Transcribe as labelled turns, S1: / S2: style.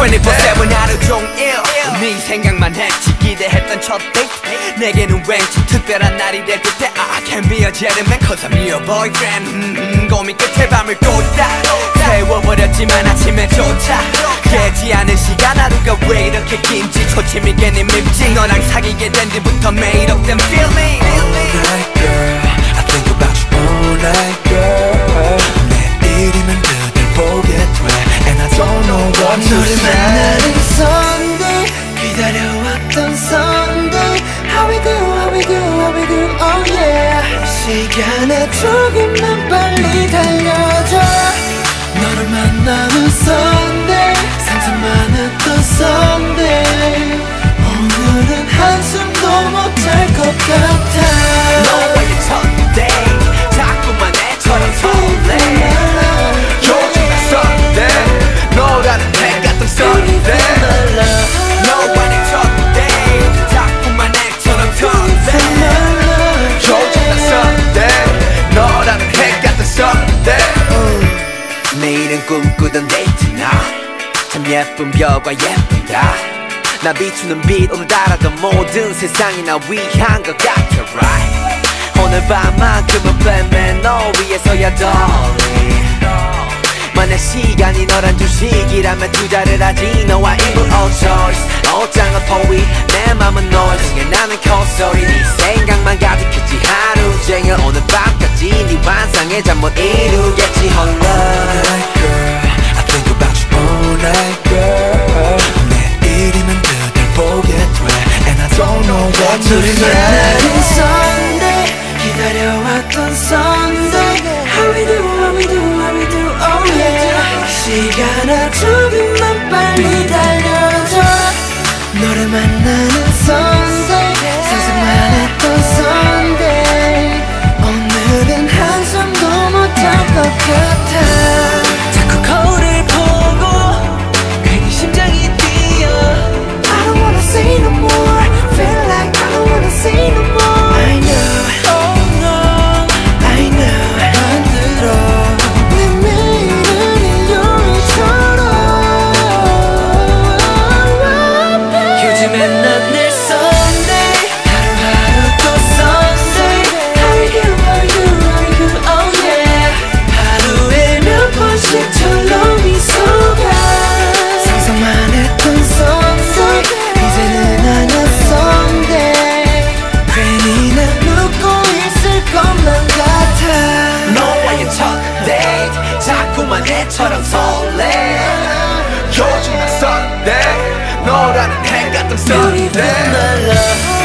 S1: 24-7 하루 종일 네 생각만 했지 기대했던 첫 데이트 내게는 왠지 특별한 날이 될 듯해. I can be a gentleman cause I'm your boyfriend. 음, 음, 고민 끝에 밤을 꽂다 세워버렸지만 아침에조차 깨지 않은 시간 하루가 왜 이렇게 긴지 초침이 괜히 밉지. 너랑 사귀게 된 뒤부터 매일 없던 feeling
S2: say
S3: 만나는 Sunday 기다려왔던 Sunday How we do, how we do, how we do, oh yeah 시간에 조금만 빨리 달려
S1: 내일은 꿈꾸던 데이트 나 참 예쁜 별과 예쁘다. 나 비추는 빛 오늘따라도 모든 세상이 나 위한 것 같아 right? 오늘 밤만큼은 빼면 너 위해서야 darling 만약 시간이 너란 주식이라면 투자를 하지 너와 인물 all choice. 옷장은 포위 내 맘은 noise 중에 나는 콧소리 네 생각만 가득했지. 하루 종일 오늘 밤까지 네 환상의 잠 못 이루겠지. 홀로
S2: say
S3: 만나는 Sunday 기다려왔던 Sunday How we do, how we do, how we do, oh yeah 시간아 조금만 빨리 예전처럼 설레. 요즘 난 설레 너라는 행
S1: 같은 설레.